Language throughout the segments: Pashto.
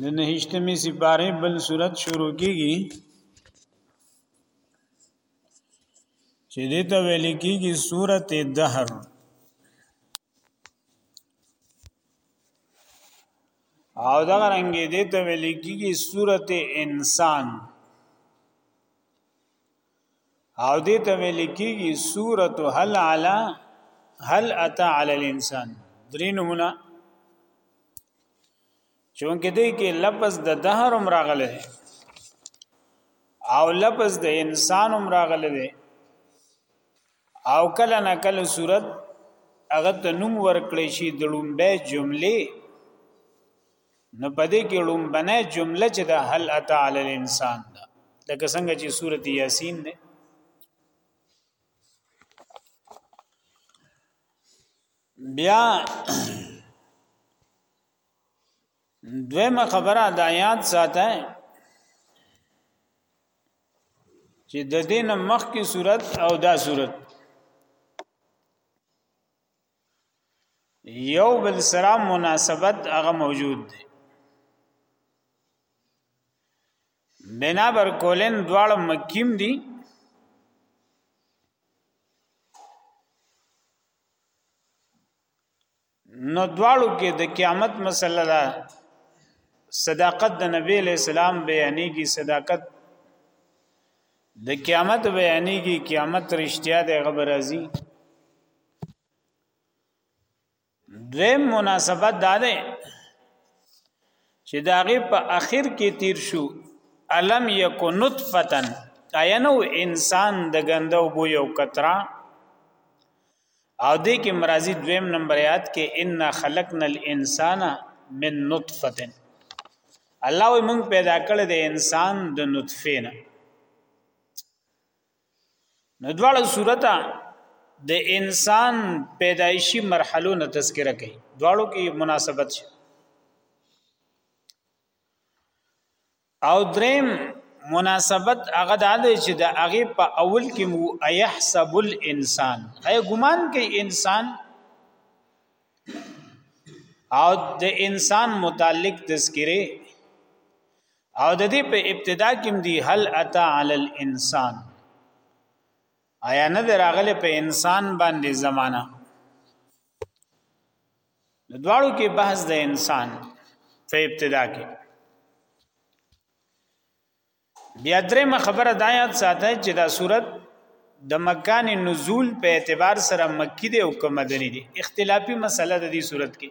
د نهشتمې سپاره بل صورت شروع کیږي چې دې ته ویل کیږي صورت دهر او دا رنګ دې ته ویل کیږي صورت انسان او دې ته ویل کېږي سورۃ هل علی هل اتا علی الانسان درې نمونه چونکه دې کې لفظ د دهر هم راغلی دی او لفظ د انسان هم راغلی دی او کله نه کله صورت هغه ته نوم ورکړی شي د لومبه جمله نو پدې کې لومبنه جمله چې د هل اتا علی الانسان ده لکه څنګه چې سورته یاسین ده بیا دویمه خبره د آیات ساته چې د دین مخ کی صورت او دا صورت یو بل سره مناسبت هغه موجود دی بنا بر کولن دواړه مکیم دي نو دواړو کې د قیامت مسله ده صداقت د نبی له سلام بیانې کی صداقت د قیامت بیانې کی قیامت رښتیا د غبر ازي دویم مناسبت دا ده چې دا غي په اخر کې تیر شو الم یک نطفتن کاینو انسان د غندو بو یو کترا او دې کې مرাজি دویم نمبر یاد کې ان خلقنا الانسان من نطفتن الله موږ پیدا کړل د انسان د نطفه نه نو دواړه صورته د انسان پیدایشي مرحلو نه تذکرہ کوي دواړو کې مناسبت شي او دریم مناسبت هغه د دې چې د هغه په اول کې مو ايحسب الانسان اي ګمان کوي انسان او د انسان متعلق تذکره او د دې په ابتدا کې دی هل اتا علی الانسان آیا نه دراغله په انسان باندې زمانہ د دواړو کې بحث د انسان په ابتدا کې بیا درې خبره د آیات ساته چې دا صورت د مکان نزول په اعتبار سره مکی دی او که مدنی دی اختلافي مسله د دې صورت کې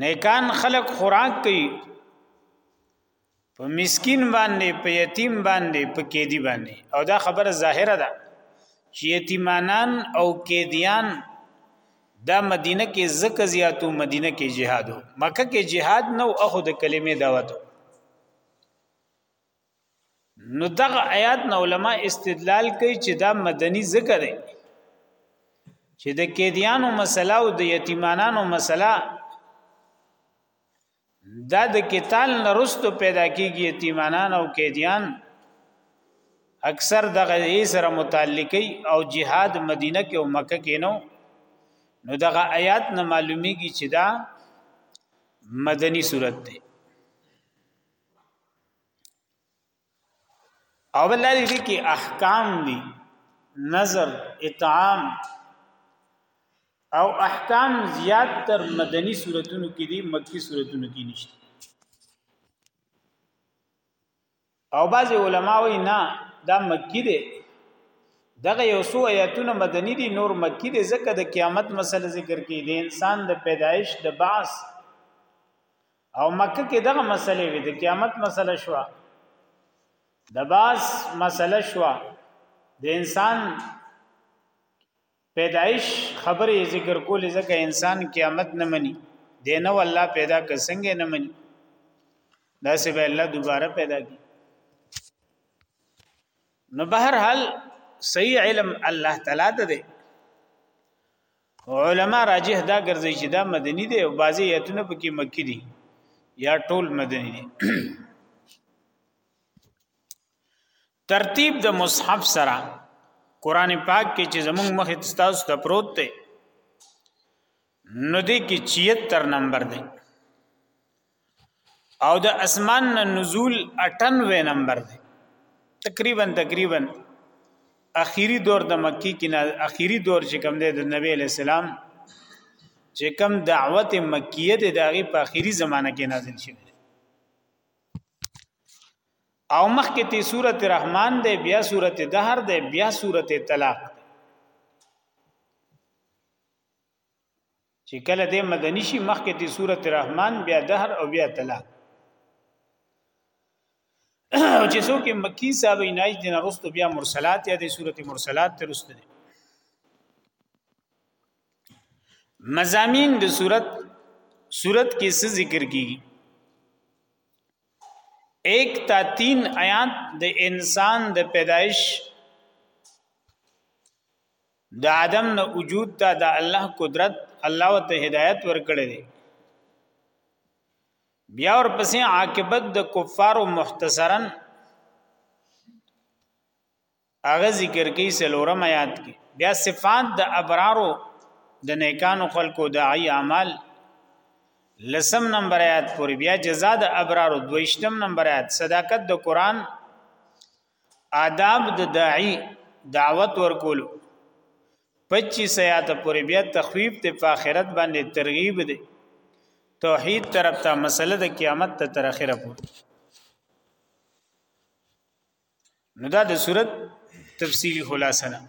نیکان خلق خوراک کوي په مسکین باندې په یتیم باندې په کېدی باندې او دا خبره ظاهره ده چې یتیمانان او کېدیان دا مدینه کې زکه زیاتو مدینه کې جهادو مکه کې جهاد نو اخو د کلمې دعوتو نو دغه آیات نه علما استدلال کوي چې دا مدني ذکر دی چې د کېدیانو مسله او د یتیمانانو مسله دا د کتال نرستو پیدا کیږي یتیمانان او کېدیان اکثر دغه یې سره متعلقي او جهاد مدینه کې او مکه کې نو نو دغه آیات نه معلومیږي چې دا مدني صورت ده او بل لري دي کې احکام دي نظر اطعام او احکام زیات تر مدني صورتونو کې دي مکی صورتونو کې نشته او بعض علما وایي نه دا مکی دي دغه یو سو آیاتونه مدني دي نور مکی دي ځکه د قیامت مسله ذکر کې دي انسان د پیدایش د بعث او مکه کې دغه مسلې وي د قیامت مسله شو د باز مسله شو د انسان پیدایش خبرې ذکر کولې ځکه انسان قیامت نه مني دینه والله پیدا که څنګه نه مني دا سه به الله دوباره پیدا کی نو بهر حال صحیح علم الله تعالی ته دی علما راجح دا ګرځي چې دا مدني دی او بعضي ایتونه پکې مکی دي یا ټول مدني دي ترتیب د مصحف سره قران پاک کې چې زموږ مخ تاسو ته پروت دی نو دې کې 76 نمبر دی او د اسمان نه نزول 98 نمبر دی تقریبا تقریبا اخیری دور د مکی کې نه اخیری دور چې کوم دی د نبی علی السلام چې کوم دعوت مکیه د داغي په اخیری زمانہ کې نازل شوی او مخکې تی سورت رحمان دی بیا سورت دهر دی بیا سورت طلاق چې کله د مدني شي مخکې د سورته رحمان بیا دهر او بیا طلاق او چې څوک مکی صاحب عنایت دین رستو بیا مرسلات یا د سورته مرسلات ته رسته دي مزامین د صورت صورت کې څه ذکر کیږي 1 تا 3 آیات د انسان د پیدایش د عدم نه وجود ته د الله قدرت الله ته هدایت ورکړي دي بیا ور پسې عاقبت د کفار او مختصرا هغه ذکر کوي سلورم آیات کې بیا صفات د ابرارو د نیکانو خلقو د ای اعمال لسم نمبر آیات پورې بیا جزاء د ابرارو دویشتم نمبر آیات صداقت د قران آداب د داعی دعوت ورکول 25 آیات پورې بیا تخویب ته په آخرت باندې ترغیب دی توحید طرف ته مسله د قیامت ته تر اخره پورې نو دا د صورت تفصیلی خلاصه ده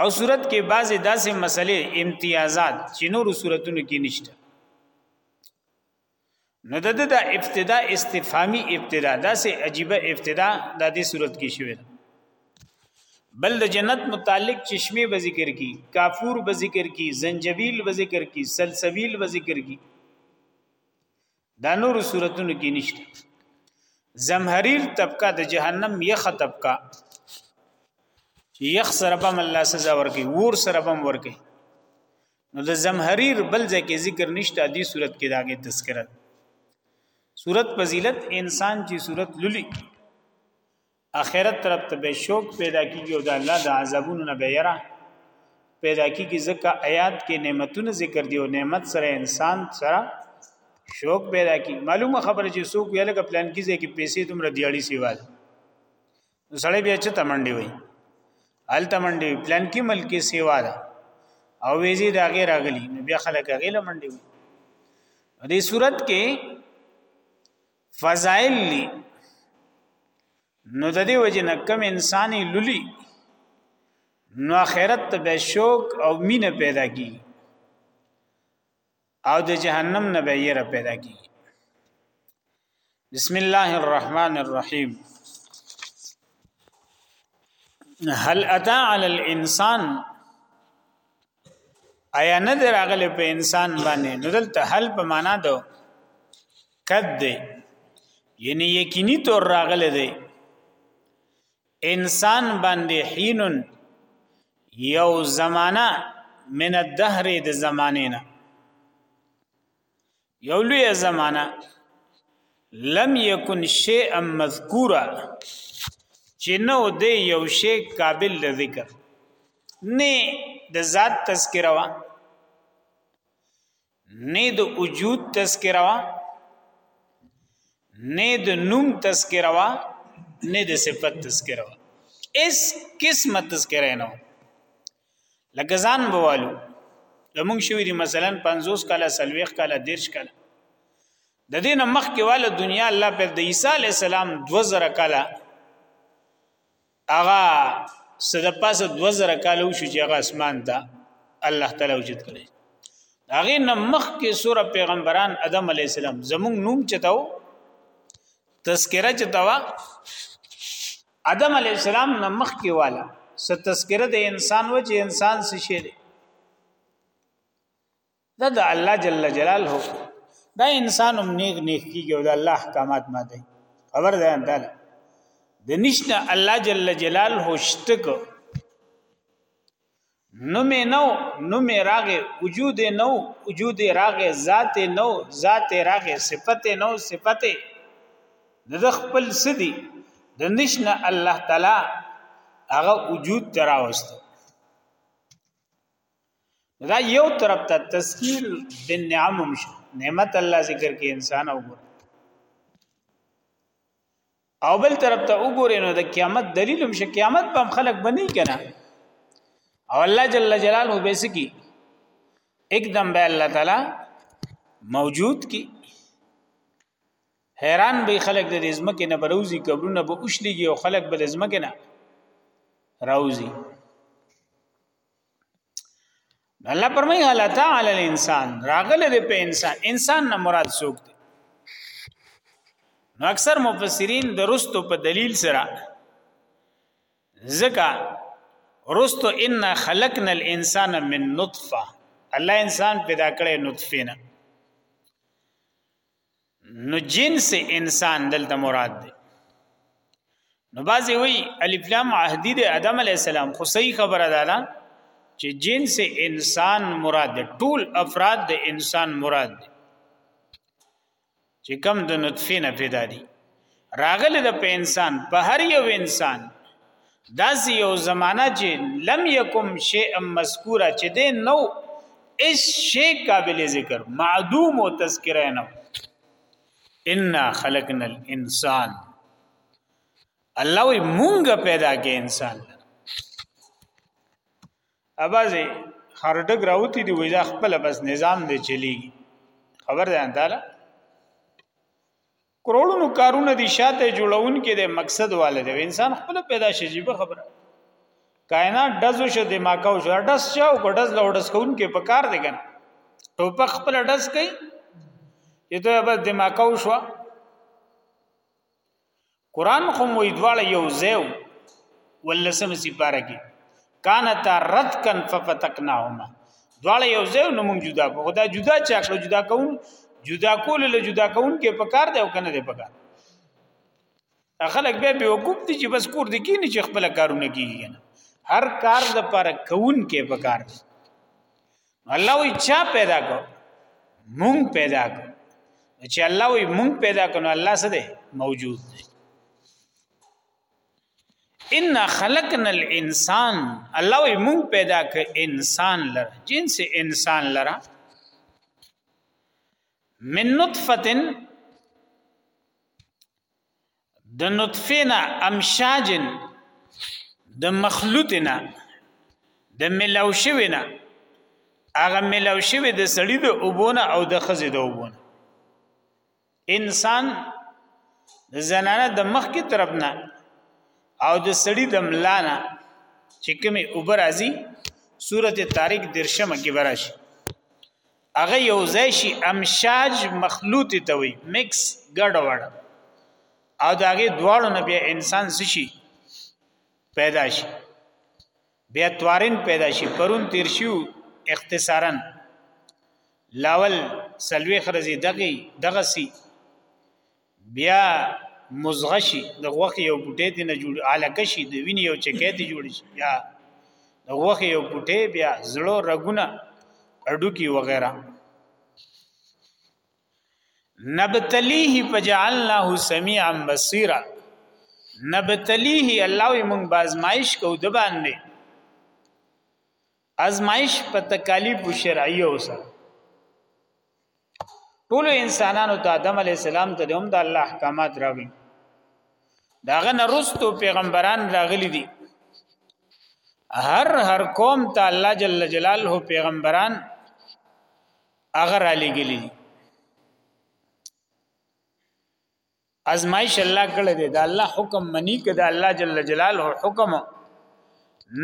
او صورت کې بعضې داسې مسلې امتیازات چې نورو صورتونو کې نشته نو د د ابتدا استفهامی ابتدا داسې عجیبه ابتدا د دې صورت کې شوې ده بل د جنت متعلق چشمه به ذکر کی کافور به ذکر کی زنجبیل به ذکر کی سلسبیل به ذکر کی دا نور صورتونو کې نشته زمحریر طبقه د جهنم یخ طبقه چې یخ سره به الله سزا ورکي ور سره به ورکي نو د زمحریر بل ځکه ذکر نشته دی صورت کې داګه تذکرہ صورت فضیلت انسان چې صورت للی اخرت طرف ته به شوق پیدا کیږي او د الله د عذابونو نه به یره پیدا کیږي ځکه آیات کې نعمتونه ذکر دي او نعمت سره انسان سره شوق پیدا کیږي معلومه خبره چې څوک یې لکه پلان کې ځکه پیسې تم ردیاړي سیوال نو سړی بیا چې تمنډي وي ال تمنډي پلان کې ملک سیوا ده او ویزي دا غیر اغلی نو بیا خلک غیله منډي وي دې صورت کې فضائل لی نو د دې وجه نه کم انساني لولي نو آخرت ته به شوق او مینه پیدا کی او د جهنم نه به یې پیدا کی بسم الله الرحمن الرحیم هل اتا علی الانسان ایا نظر اغلی په انسان باندې نو دلته هل په معنا دو کد دی یعنی یقینی طور راغله دی انسان باندې حینن یو زمانہ من الدهر د زمانه نه یو لوی زمانہ لم یکن شیئا مذکورا چې نو دی یو شی قابل د ذکر نه د ذات تذکره وا نه د وجود تذکره وا نه د نوم تذکره وا نه د صفت تذکره وا اس قسمه تذکره نه لکه ځان بوالو لمونږ شوې دي مثلا 50 کاله سلويخ کاله دیرش کاله د دین مخ کې والا دنیا الله په د عیسی علی السلام 2000 کاله هغه صد پاسه 2000 کال وشو چې هغه اسمان ته الله تعالی وجود کړي هغه نمخ کې سوره پیغمبران ادم علی السلام زموږ نوم چتاو تذکرہ چتاوا ادم علی السلام نمخ کې والا ست تذکرہ د انسان و چې انسان څه شي دا د الله جل جلاله دا انسان هم نیک نیک کیږي او د الله احکامات ماته خبر ده اندل د نشته الله جل جلاله شتک نو مې نو نو مې راغې وجود نو وجود راغې ذات نو ذات راغې صفت نو صفت د خپل سدي د نشنه الله تعالی هغه وجود تراوست دا یو طرف ته تذکیر د نعم مشه نعمت الله ذکر کې انسان او ګور او بل طرف ته وګورئ نو د قیامت دلیل هم شه قیامت په خلق بنی کنه او الله جل جلاله به سکی एकदम به الله تعالی موجود کی حیران به خلق د ازمکه نه بروزی قبرونه به اوشلیږي او خلق به ازمکه نه راوزی الله پرمای الله تعالی الانسان راغله د په انسان انسان نه مراد څوک دی نو اکثر مفسرین د رستو په دلیل سره زکا رستو ان خلقنا الانسان من نطفه الله انسان پیدا کړی نطفه نه نو جنس انسان دلته مراد دی نو بازی وی الف لام عهدی د ادم علی السلام خو صحیح خبره ده نه چې جنس انسان مراد دی ټول افراد د انسان مراد دی چې کم د نطفه نه پیدا دي راغلی د په انسان په هر یو انسان داسې یو زمانہ چې لم یکم شیء مذکورا چې دی نو اس شی قابل ذکر معدوم او تذکره نه ان خلقنا الانسان الله وی مونږ پیدا کې انسان ابازه خرډګ راوتی دی وای دا خپل بس نظام دی چلی خبر ده انتاله کروڑونو کارونه دي شاته جوړون کې د مقصد والد وي انسان خپل پیدا شي جيبه خبره کائنات دزو شو دماکاو شو دز چاو ګډز لوډز کون کې په کار دي کنه ټوپک خپل دز کوي چې ته به دماکاو شو قران خو مو ادواله یو زیو ولسم سپاره کې کانت رتکن ففتقناهما دواړه یو ځای نو موږ جدا کو دا جدا چا کړو جدا کوم جدا کول له جدا کوم کې په کار دی او کنه دی په کار خلک به به وقوف دي چې بس کور دي کې نه چې خپل کارونه کیږي هر کار د پر کون کې په کار دی الله وی چا پیدا کو مونږ پیدا کو چې الله وی مونږ پیدا کنو الله څه دی موجود دی ان خلقنا الانسان الله وي مونږ پیدا ک انسان لره جنس انسان لره من نطفه د نطفینا امشاجن د مخلوطنا د ملوشوینا هغه ملوشوی د سړی د اوبونه او د خزې د اوبونه انسان د زنانه د مخ کی طرف نه او د سړی د ملانه چې کومه اوبر ازي سورته طارق درشمه کې براش هغه یو ځای شي امشاج مخلوط ته وي مکس ګډ وړ او داګه دواړو نه بیا انسان شي پیدا شي بیا توارن پیدا شي پرون تیر شو اختصارا لاول سلوي خرزي دغي دغه سي بیا مزغشي د غوخي یو بوټي دی نه جوړ علاقه شي د ویني یو چکه دی جوړ شي یا د غوخي یو بوټي بیا زړه رګونه اډوکی وغیرہ نبتلیه فجعلناه سميعا بصيرا نبتلیه الله وي مونږ بازمایش کو د باندې ازمایش په تکالیف شرعیه اوسه ټول انسانانو ته آدم علی السلام ته هم د الله احکامات راغلي داغه نرستو پیغمبران راغلي دي هر هر قوم ته الله جل جلاله پیغمبران هغه را لګلی دي ازمایش الله کړه دی دا الله حکم منی کده الله جل جلاله حکم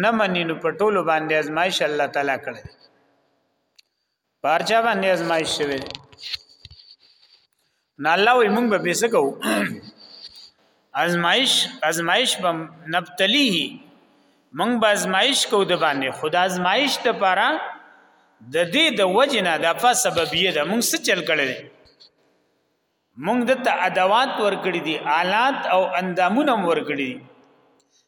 نه منی نو پټول باندې ازمایش الله تعالی کړه دی پارچا باندې ازمایش شوی نه الله وي مونږ به پیسې کوو ازمایش ازمایش به نبتلیه مونږ به ازمایش کوو د باندې خدا ازمایش ته پاره د دې د وجنه د په سببیه د مونږ څه چل کړل مونږ د ته ادوات ورکړي دي آلات او اندامونه ورکړي دي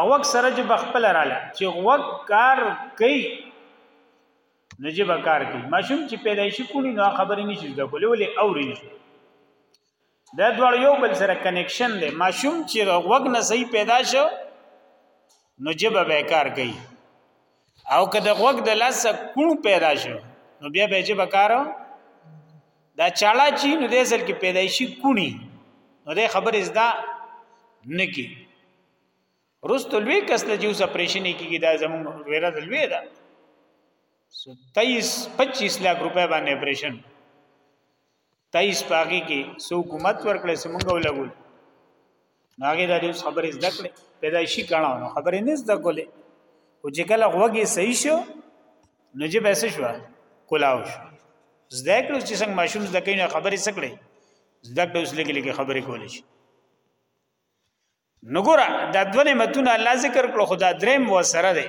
اوک سره چې بخپل رااله چې وک کار کوي نجيب کار کوي ماشوم چې پیدایشي کونی نو خبرې نشي زده کولې ولې اوري نه دا دوړ یو بل سره کنیکشن دی ماشوم چې وګ نه صحیح پیدا شو نو جبه به کار کوي او که د وګ د لاس کون پیدا شو نو بیا به جبه کارو دا چاړه چې نو د اصل کې پیدایشي کونی نو د خبرې زدا نکی رستو لوی کس له جوس اپریشن کیږي دا زمون ویره د لوی ده 23 25 لک روپے باندې اپریشن 23 پاګي کې سو حکومت ورکړې سمونګو لګول هغه د دې خبرې زده کړې پیدایشي کړه نو خبرې نه زده کولې او چې کله غوږی صحیح شو نو جب ایسه شو کولاو شو زده کړو چې څنګه ماشوم زده کین خبرې سکړي زده کړو اوس لګي لګي خبرې کولې شي نګورا دا دوه نعمتونه الله ذکر کړو خدا دریم و سره دی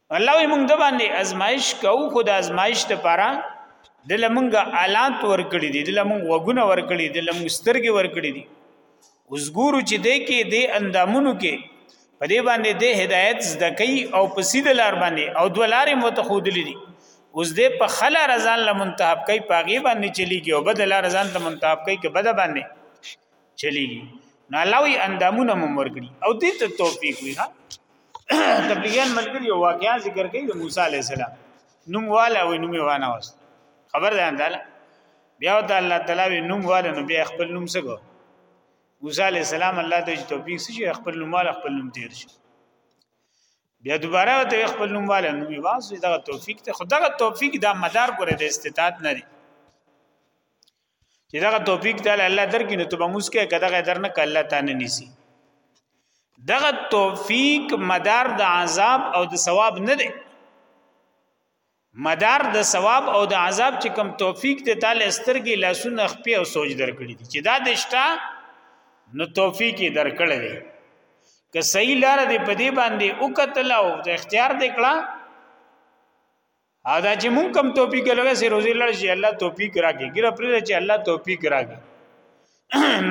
الله یې موږ د باندې ازمایش کوو خو د ازمایش لپاره د لمونګه آلات ورکړي دي د لمونګ وګونه ورکړي دي د لمونګ سترګې ورکړي دي اوس ګورو چې د کې د اندامونو کې په دې باندې د هدایت زده کوي او په سیده لار باندې او دوه لارې متخودلې دي اوس دې په خلا رضان لمنتهب کوي پاغي باندې چلیږي او بدل رضان ته منتهب کوي کې بد باندې چلیږي نو الله وی اندامونه مو ورکړي او دې ته توفیق وی ها تبلیغیان ملګری او واقعیا ذکر کوي د موسی علی السلام نوم والا او نوم وانا واست خبر ده انداله بیا د الله تعالی وی نوم والا نو بیا خپل نوم سګو موسی علی السلام الله ته توفیق شي خپل نوم والا خپل نوم تیر شي بیا دوباره ته خپل نوم والا نوم واس دا توفیق ته خدغه توفیق دا مدار پر د استطاعت نه چې دا توفیق تعالی الله درکې نو ته به موږ کې کداغه درنه ک الله تعالی نيسي دغه توفیق مدار د عذاب او د ثواب نه دی مدار د ثواب او د عذاب چې کم توفیق ته تعالی سترګې لاسونه خپې او سوچ درکړي دي چې دا دشتا نو توفیق یې درکړي دي که صحیح لار دې په دې باندې او قتل او د اختیار دې کړه او دا چې مونږ کم توفیق لږه سي روزي لړ شي الله توفیق راکړي ګره پرې چې الله توفیق راکړي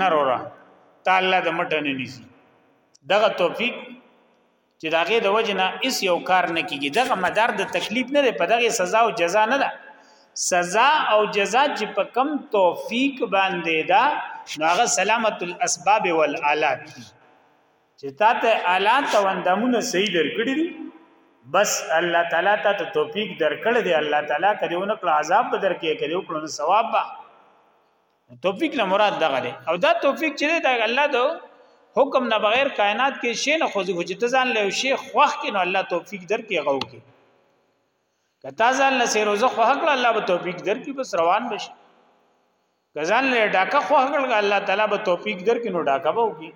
نرورا تعالی د مټ نه نيسي دغه توفیق چې داغه د وجنه اس یو کار نه کیږي دغه مدار د تکلیف نه دی په دغه سزا او جزا نه ده سزا او جزا چې په کم توفیق باندې ده نو هغه سلامت الاسباب والالات دي چې تا ته اعلان ته وندامونه صحیح درکړي دي بس الله تعالی ته ته توفیق درکړي دي الله تعالی کړي ونه کړ عذاب به درکې کړي او کړو ثواب به توفیق نه مراد دغه دی او دا توفیق چې دا الله دو حکم نه بغیر کائنات کې شی نه خوځي خو چې ته ځان له شی خوخ کې نو الله توفیق درکې غو کې کتا ځان له سیروزه خوخ کړ الله به توفیق درکې بس روان بشي کزان له ډاکه خو هغه الله تعالی به توفیق درکې نو ډاکه به وکي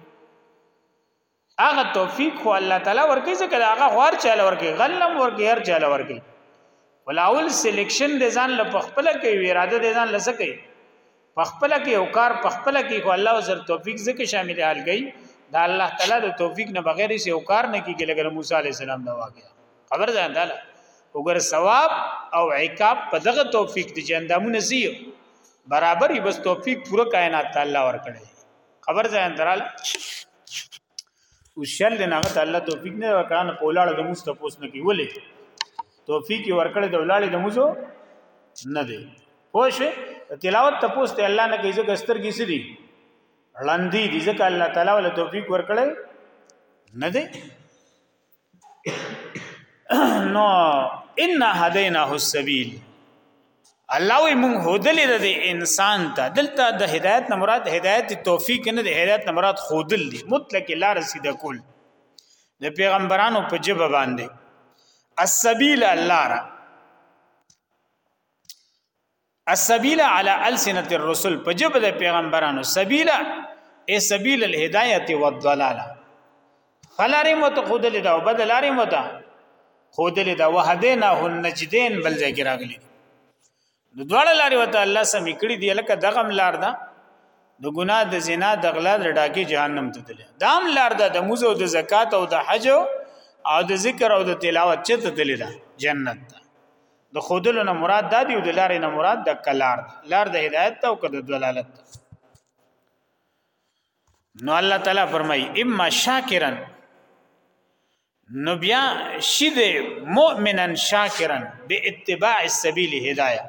هغه توفیق خو الله تعالی ورکې ځکه هغه غوار چاله ورکې غلم ورکې هر چاله ورکې ولاول سلیکشن د ځان له پخپل کې اراده د ځان لسه کوي پخپل کې او کار پخپل کې خو الله زر توفیق ځکه شامل حال گئی دا الله تعالی د توفیق نه بغیر هیڅ او کار نه کیږي لکه موسی علی السلام دا واقعا خبر ځان ده وګوره ثواب او عقاب په دغه توفیق دي چې اندامونه زی برابر وي بس توفیق پوره کائنات ته الله ورکړي خبر ځان درال وشل نه هغه ته الله توفیق نه ورکړنه په ولاړ د موس ته پوس نه کی ولې توفیق ورکړي د ولاړ د موزو نه دی خوش تلاوت ته پوس ته الله نه کیږي ګستر کیسې دي لاندې دي ځکه الله تعالی ول توفیق ورکړي نه دی نو ان هدیناه السبیل الله وی مونږ هودلې د انسان ته دلته د هدایت نه مراد هدایت توفیق نه د هدایت نه مراد خودل دي مطلق لار سیده کول د پیغمبرانو په جبه باندې السبیل الله را السبیل علی السنت الرسل په جبه د پیغمبرانو سبیل ای سبیل الهدایت والضلاله خلاره مت خودل دا او بدلاره مت خودل دا وهدینا النجدین بل ځای کې راغلی د دوړ لارې وته الله سم کړی دی لکه دغم لار دا د ګناه د زنا د غلا د ډاګي جهنم ته تللی دام لار دا د موزه او د زکات او د حج او د ذکر او د تلاوت چته تللی دا جنت دا د خودلو نه مراد دا دی او د لارې نه مراد د کلار دی لار د هدایت ته او که د دلالت ته نو الله تعالی فرمای اما شاکرن نو بیا شید مؤمنن شاکرن به اتباع السبیل هدایت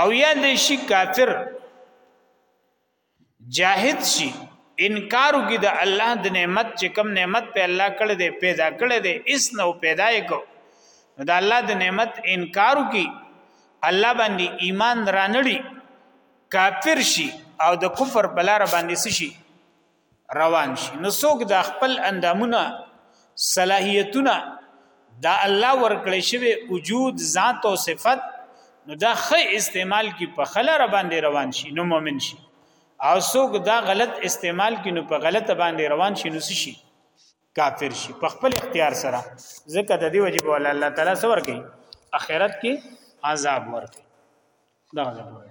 او یا د شي کافر جاهد شي انکار وکي د الله د نعمت چې کم نعمت په الله کړه دې پیدا کړه دې اس نو پیدا کو د الله د نعمت انکار وکي الله باندې ایمان رانړي کافر شي او د کفر بلار باندې شي روان شي نو څوک د خپل اندامونه صلاحیتونه دا الله ورکړی شوی وجود ذات او صفت نو دا خې استعمال کی په خلر باندې روان شي نو مؤمن شي او څوک دا غلط استعمال کی نو په غلط باندې روان شي نو شي کافر شي په خپل اختیار سره ځکه د دې وجب ول الله تعالی سره ورګي اخرت کې عذاب ورکي دا غلط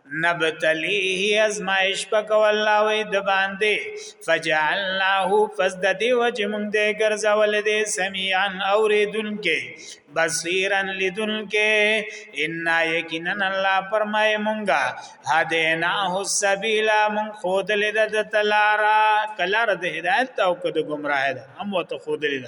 نبتلیه ازمایش پکو الله وی د باندې فجعلناه پس د دی وج مونږ دې ګرځول دې سمیعان اوریدونکې بصیرن لیدونکې ان یقینا الله فرمای مونږه هدیناه السبیل مون خود لید د تلارا کلار د هدایت او د گمراه ده هم وته خود لید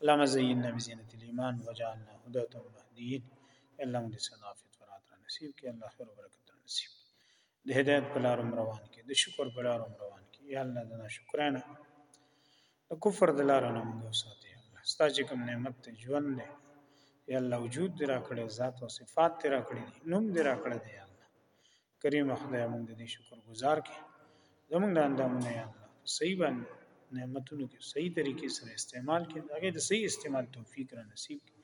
اللهم زيننا بزينة الإيمان وجعلنا هداة مهديين الله موږ دې سنا فطرات را نصیب کړي الله خیر او برکت را نصیب کړي د هدایت په لار روان کړي د شکر په لار روان کړي یا الله د ناشکرانه د کفر د لار نه موږ وساتي الله ستا چې کوم نعمت ته ژوند دی یا الله وجود دې را کړې ذات او صفات دې را کړې نوم دې را کړې دی کریم خدای موږ دې شکر گزار کې زموږ د اندامونو یا الله صحیح باندې نعمتونو کې صحیح طریقې سره استعمال کې هغه د صحیح استعمال توفیق را نصیب کې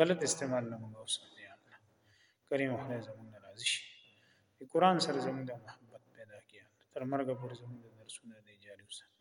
غلط استعمال نه موږ اوسه دی الله کریم خدای زموږ راضي شي قرآن سره زموږ د محبت پیدا کړي تر مرګ پورې زموږ د درسونه دی جاری وساتي